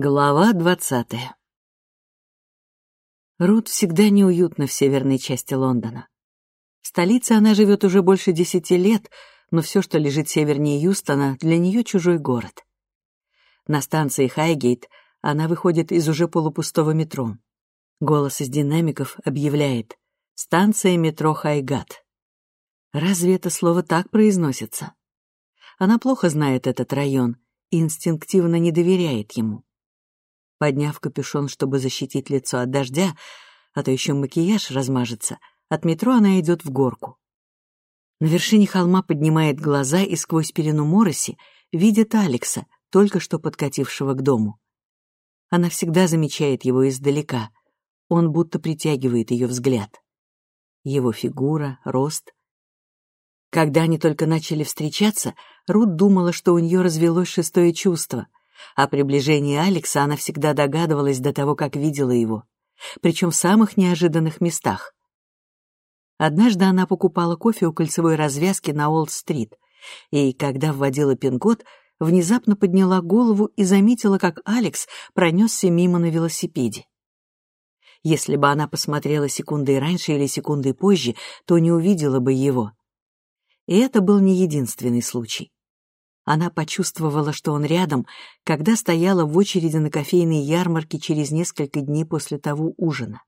Глава двадцатая Рут всегда неуютна в северной части Лондона. В столице она живет уже больше десяти лет, но все, что лежит севернее Юстона, для нее чужой город. На станции Хайгейт она выходит из уже полупустого метро. Голос из динамиков объявляет «Станция метро Хайгат». Разве это слово так произносится? Она плохо знает этот район и инстинктивно не доверяет ему. Подняв капюшон, чтобы защитить лицо от дождя, а то еще макияж размажется, от метро она идет в горку. На вершине холма поднимает глаза и сквозь пелену мороси видит Алекса, только что подкатившего к дому. Она всегда замечает его издалека. Он будто притягивает ее взгляд. Его фигура, рост. Когда они только начали встречаться, Рут думала, что у нее развелось шестое чувство. О приближении Алекса она всегда догадывалась до того, как видела его. Причем в самых неожиданных местах. Однажды она покупала кофе у кольцевой развязки на Олд-стрит, и, когда вводила пин-код, внезапно подняла голову и заметила, как Алекс пронесся мимо на велосипеде. Если бы она посмотрела секундой раньше или секундой позже, то не увидела бы его. И это был не единственный случай. Она почувствовала, что он рядом, когда стояла в очереди на кофейной ярмарке через несколько дней после того ужина.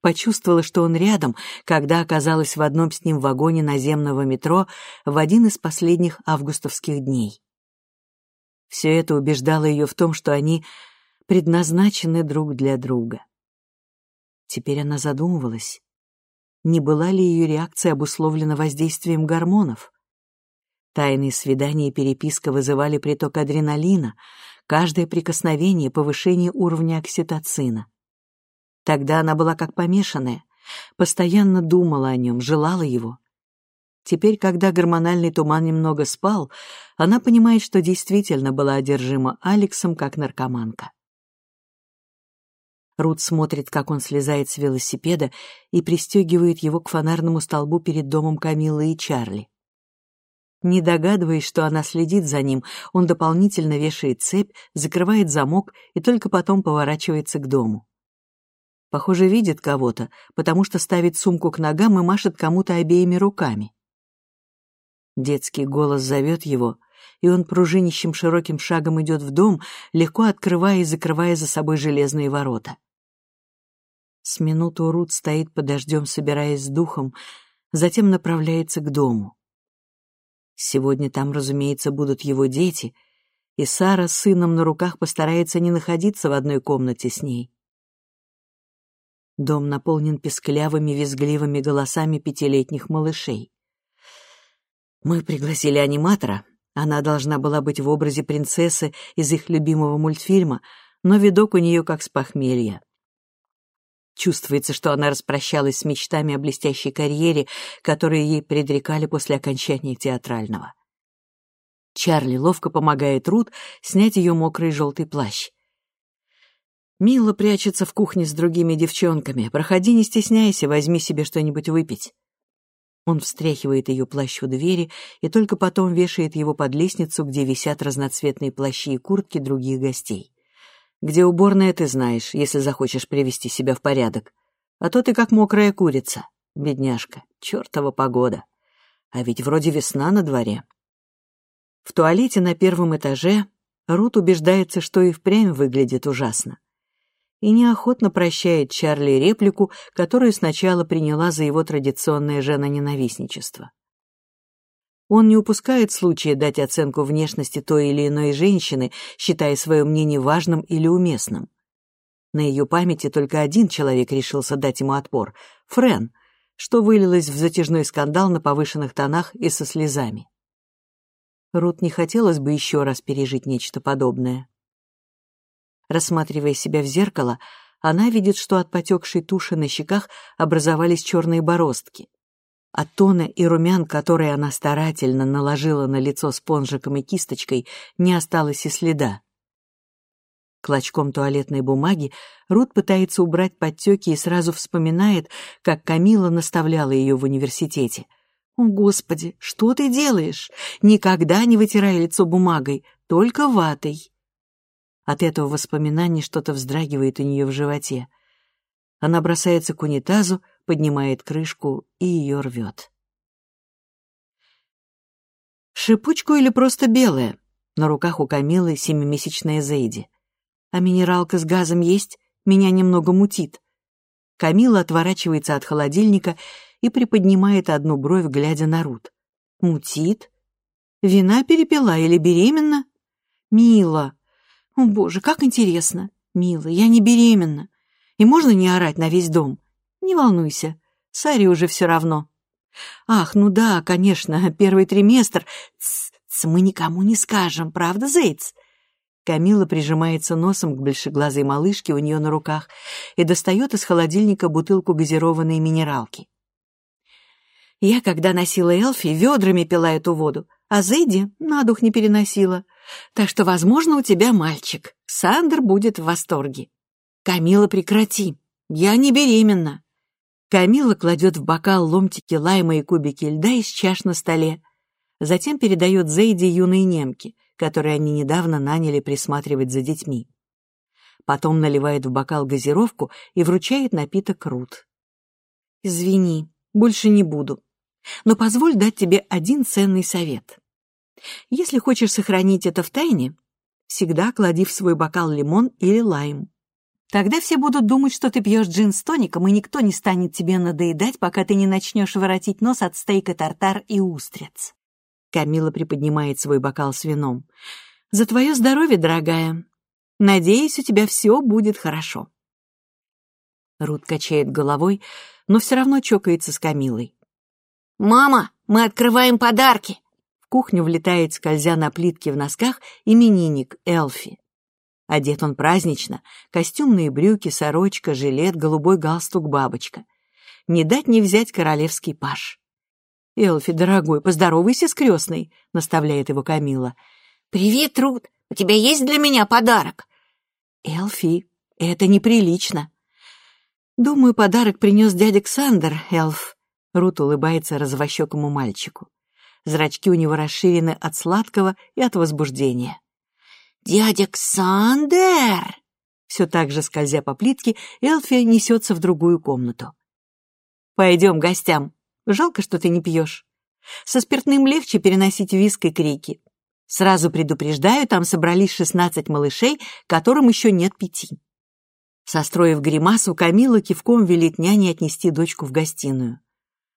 Почувствовала, что он рядом, когда оказалась в одном с ним вагоне наземного метро в один из последних августовских дней. Все это убеждало ее в том, что они предназначены друг для друга. Теперь она задумывалась, не была ли ее реакция обусловлена воздействием гормонов. Тайные свидания и переписка вызывали приток адреналина, каждое прикосновение — повышение уровня окситоцина. Тогда она была как помешанная, постоянно думала о нем, желала его. Теперь, когда гормональный туман немного спал, она понимает, что действительно была одержима Алексом как наркоманка. Рут смотрит, как он слезает с велосипеда и пристегивает его к фонарному столбу перед домом Камилы и Чарли. Не догадываясь, что она следит за ним, он дополнительно вешает цепь, закрывает замок и только потом поворачивается к дому. Похоже, видит кого-то, потому что ставит сумку к ногам и машет кому-то обеими руками. Детский голос зовет его, и он пружинищим широким шагом идет в дом, легко открывая и закрывая за собой железные ворота. С минуту Рут стоит под дождем, собираясь с духом, затем направляется к дому. Сегодня там, разумеется, будут его дети, и Сара с сыном на руках постарается не находиться в одной комнате с ней. Дом наполнен песклявыми, визгливыми голосами пятилетних малышей. Мы пригласили аниматора. Она должна была быть в образе принцессы из их любимого мультфильма, но видок у нее как с похмелья. Чувствуется, что она распрощалась с мечтами о блестящей карьере, которые ей предрекали после окончания театрального. Чарли ловко помогает Рут снять ее мокрый желтый плащ. Мила прячется в кухне с другими девчонками. Проходи, не стесняйся, возьми себе что-нибудь выпить. Он встряхивает ее плащ у двери и только потом вешает его под лестницу, где висят разноцветные плащи и куртки других гостей. Где уборная, ты знаешь, если захочешь привести себя в порядок. А то ты как мокрая курица, бедняжка, чертова погода. А ведь вроде весна на дворе. В туалете на первом этаже Рут убеждается, что и впрямь выглядит ужасно. И неохотно прощает Чарли реплику, которую сначала приняла за его традиционное женоненавистничество. Он не упускает случая дать оценку внешности той или иной женщины, считая свое мнение важным или уместным. На ее памяти только один человек решился дать ему отпор — Френ, что вылилось в затяжной скандал на повышенных тонах и со слезами. Рут не хотелось бы еще раз пережить нечто подобное. Рассматривая себя в зеркало, она видит, что от потекшей туши на щеках образовались черные бороздки. От тона и румян, которые она старательно наложила на лицо спонжиком и кисточкой, не осталось и следа. Клочком туалетной бумаги Рут пытается убрать подтеки и сразу вспоминает, как Камила наставляла ее в университете. «О, Господи, что ты делаешь? Никогда не вытирай лицо бумагой, только ватой». От этого воспоминания что-то вздрагивает у нее в животе. Она бросается к унитазу, поднимает крышку и ее рвет. Шипучку или просто белая? На руках у Камилы семимесячная Зейди. А минералка с газом есть? Меня немного мутит. Камила отворачивается от холодильника и приподнимает одну бровь, глядя на Рут. Мутит? Вина перепила или беременна? Мила. О, боже, как интересно. Мила, я не беременна. И можно не орать на весь дом? Не волнуйся, Саре уже все равно. Ах, ну да, конечно, первый триместр. Тс, тс, мы никому не скажем, правда, Зейц? Камила прижимается носом к большеглазой малышке у нее на руках и достает из холодильника бутылку газированной минералки. Я, когда носила Элфи, ведрами пила эту воду, а Зейди на дух не переносила. Так что, возможно, у тебя мальчик. Сандер будет в восторге. Камила, прекрати. Я не беременна. Камила кладет в бокал ломтики лайма и кубики льда из чаш на столе. Затем передает Зейди юной немке, которой они недавно наняли присматривать за детьми. Потом наливает в бокал газировку и вручает напиток Рут. «Извини, больше не буду. Но позволь дать тебе один ценный совет. Если хочешь сохранить это в тайне, всегда клади в свой бокал лимон или лайм. Тогда все будут думать, что ты пьешь джин с тоником, и никто не станет тебе надоедать, пока ты не начнешь воротить нос от стейка тартар и устриц. Камила приподнимает свой бокал с вином. «За твое здоровье, дорогая. Надеюсь, у тебя все будет хорошо». Рут качает головой, но все равно чокается с Камилой. «Мама, мы открываем подарки!» В кухню влетает, скользя на плитке в носках, именинник Элфи. Одет он празднично. Костюмные брюки, сорочка, жилет, голубой галстук, бабочка. Не дать не взять королевский паш. «Элфи, дорогой, поздоровайся с крестной», — наставляет его Камила. «Привет, Рут. У тебя есть для меня подарок?» «Элфи, это неприлично». «Думаю, подарок принес дядя Ксандер, Элф». Рут улыбается развощекому мальчику. Зрачки у него расширены от сладкого и от возбуждения. «Дядя Ксандер!» Все так же, скользя по плитке, Элфи несется в другую комнату. «Пойдем гостям. Жалко, что ты не пьешь. Со спиртным легче переносить виск и крики. Сразу предупреждаю, там собрались шестнадцать малышей, которым еще нет пяти». Состроив гримасу, Камила кивком велит няне отнести дочку в гостиную.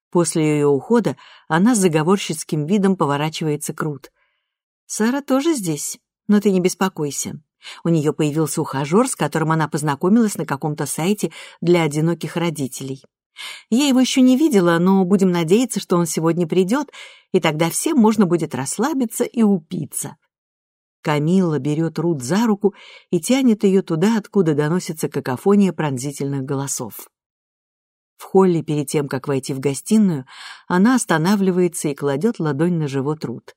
После ее ухода она с заговорщицким видом поворачивается к Рут. «Сара тоже здесь?» Но ты не беспокойся. У нее появился ухажер, с которым она познакомилась на каком-то сайте для одиноких родителей. Я его еще не видела, но будем надеяться, что он сегодня придет, и тогда всем можно будет расслабиться и упиться. Камилла берет Рут за руку и тянет ее туда, откуда доносится какофония пронзительных голосов. В холле, перед тем, как войти в гостиную, она останавливается и кладет ладонь на живот Рут.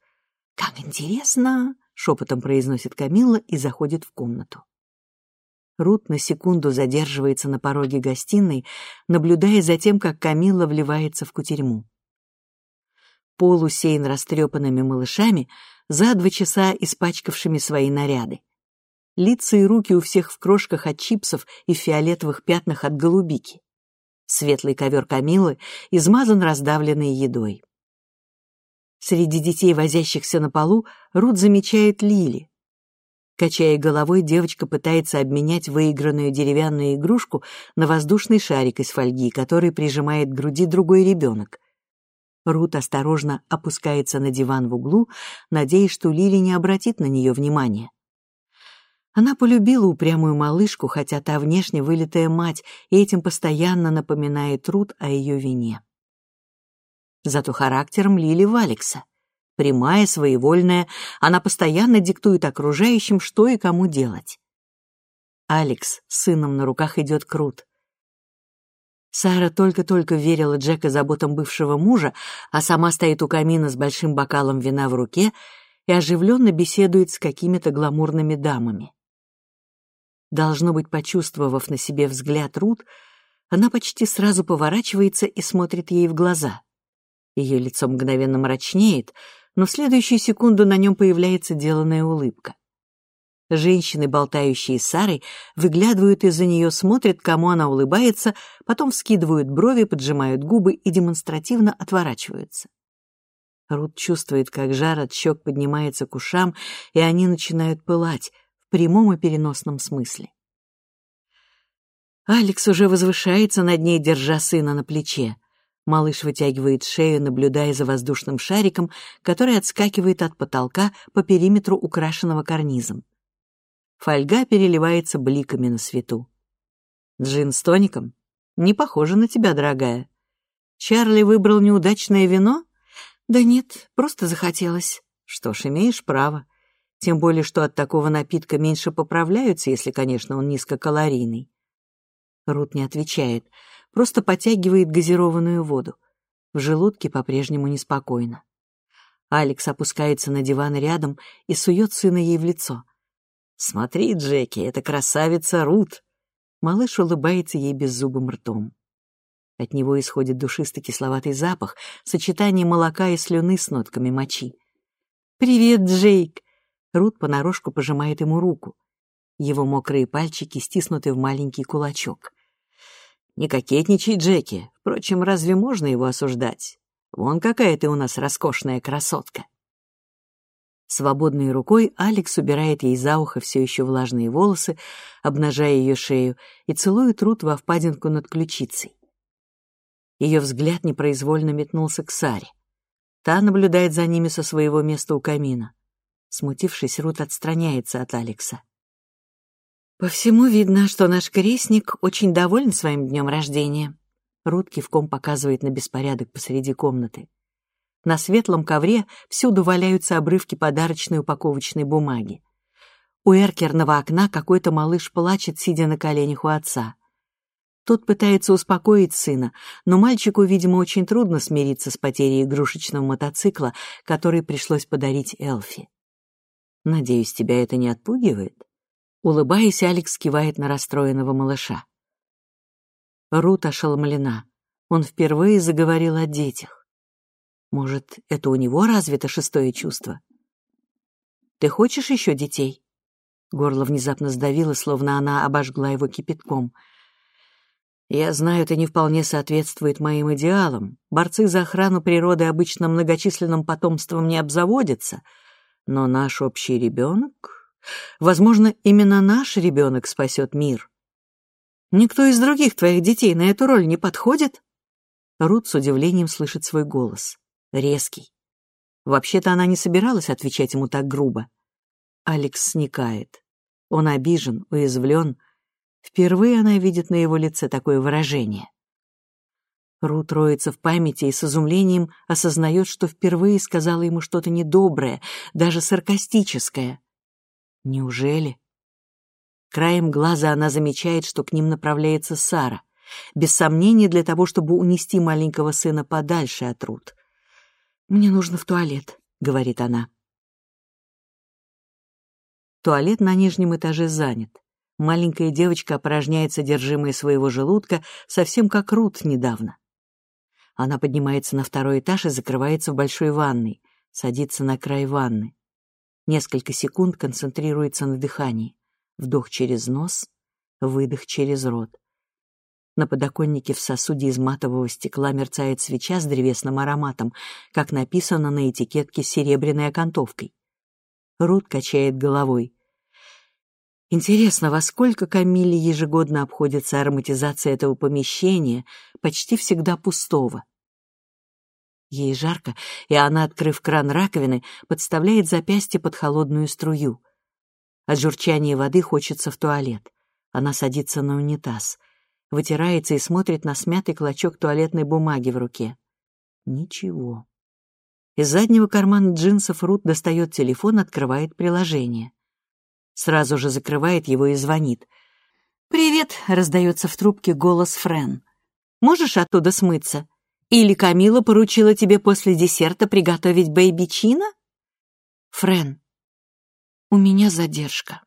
«Как интересно!» Шепотом произносит Камилла и заходит в комнату. Рут на секунду задерживается на пороге гостиной, наблюдая за тем, как Камилла вливается в кутерьму. Пол усеян растрепанными малышами, за два часа испачкавшими свои наряды. Лица и руки у всех в крошках от чипсов и фиолетовых пятнах от голубики. Светлый ковер Камилы измазан раздавленной едой. Среди детей, возящихся на полу, Рут замечает Лили. Качая головой, девочка пытается обменять выигранную деревянную игрушку на воздушный шарик из фольги, который прижимает к груди другой ребенок. Рут осторожно опускается на диван в углу, надеясь, что Лили не обратит на нее внимания. Она полюбила упрямую малышку, хотя та внешне вылитая мать, и этим постоянно напоминает Рут о ее вине. Зато характером Лили Валекса. Прямая, своевольная, она постоянно диктует окружающим, что и кому делать. Алекс с сыном на руках идет крут. Сара только-только верила Джека заботам бывшего мужа, а сама стоит у камина с большим бокалом вина в руке и оживленно беседует с какими-то гламурными дамами. Должно быть, почувствовав на себе взгляд Рут, она почти сразу поворачивается и смотрит ей в глаза. Ее лицо мгновенно мрачнеет, но в следующую секунду на нем появляется деланная улыбка. Женщины, болтающие с Сарой, выглядывают из-за нее, смотрят, кому она улыбается, потом вскидывают брови, поджимают губы и демонстративно отворачиваются. Рут чувствует, как жар от щек поднимается к ушам, и они начинают пылать, в прямом и переносном смысле. Алекс уже возвышается над ней, держа сына на плече. Малыш вытягивает шею, наблюдая за воздушным шариком, который отскакивает от потолка по периметру, украшенного карнизом. Фольга переливается бликами на свету. Джин с тоником? Не похоже на тебя, дорогая. Чарли выбрал неудачное вино? Да нет, просто захотелось. Что ж, имеешь право. Тем более, что от такого напитка меньше поправляются, если, конечно, он низкокалорийный. Рут не отвечает, просто потягивает газированную воду. В желудке по-прежнему неспокойно. Алекс опускается на диван рядом и сует сына ей в лицо. «Смотри, Джеки, это красавица Рут!» Малыш улыбается ей беззубым ртом. От него исходит душистый кисловатый запах, сочетание молока и слюны с нотками мочи. «Привет, Джейк!» Рут понарошку пожимает ему руку. Его мокрые пальчики стиснуты в маленький кулачок. «Не кокетничай, Джеки. Впрочем, разве можно его осуждать? Вон какая ты у нас роскошная красотка!» Свободной рукой Алекс убирает ей за ухо все еще влажные волосы, обнажая ее шею, и целует Рут во впадинку над ключицей. Ее взгляд непроизвольно метнулся к Саре. Та наблюдает за ними со своего места у камина. Смутившись, Рут отстраняется от Алекса. «По всему видно, что наш крестник очень доволен своим днем рождения». Рут кивком показывает на беспорядок посреди комнаты. На светлом ковре всюду валяются обрывки подарочной упаковочной бумаги. У эркерного окна какой-то малыш плачет, сидя на коленях у отца. Тот пытается успокоить сына, но мальчику, видимо, очень трудно смириться с потерей игрушечного мотоцикла, который пришлось подарить Элфи. «Надеюсь, тебя это не отпугивает?» Улыбаясь, Алекс кивает на расстроенного малыша. Рут ошеломлена. Он впервые заговорил о детях. Может, это у него развито шестое чувство? «Ты хочешь еще детей?» Горло внезапно сдавило, словно она обожгла его кипятком. «Я знаю, это не вполне соответствует моим идеалам. Борцы за охрану природы обычно многочисленным потомством не обзаводятся, но наш общий ребенок Возможно, именно наш ребенок спасет мир. Никто из других твоих детей на эту роль не подходит?» Рут с удивлением слышит свой голос. Резкий. Вообще-то она не собиралась отвечать ему так грубо. Алекс сникает. Он обижен, уязвлен. Впервые она видит на его лице такое выражение. Рут роется в памяти и с изумлением осознает, что впервые сказала ему что-то недоброе, даже саркастическое. Неужели? Краем глаза она замечает, что к ним направляется Сара, без сомнения для того, чтобы унести маленького сына подальше от Рут. «Мне нужно в туалет», — говорит она. Туалет на нижнем этаже занят. Маленькая девочка опорожняет содержимое своего желудка, совсем как Рут недавно. Она поднимается на второй этаж и закрывается в большой ванной, садится на край ванны. Несколько секунд концентрируется на дыхании. Вдох через нос, выдох через рот. На подоконнике в сосуде из матового стекла мерцает свеча с древесным ароматом, как написано на этикетке с серебряной окантовкой. Рут качает головой. Интересно, во сколько Камиле ежегодно обходится ароматизация этого помещения, почти всегда пустого? Ей жарко, и она, открыв кран раковины, подставляет запястье под холодную струю. От журчания воды хочется в туалет. Она садится на унитаз, вытирается и смотрит на смятый клочок туалетной бумаги в руке. Ничего. Из заднего кармана джинсов Рут достает телефон, открывает приложение. Сразу же закрывает его и звонит. «Привет!» — раздается в трубке голос Френ. «Можешь оттуда смыться?» Или Камила поручила тебе после десерта приготовить бэйби Чина? Френ, у меня задержка.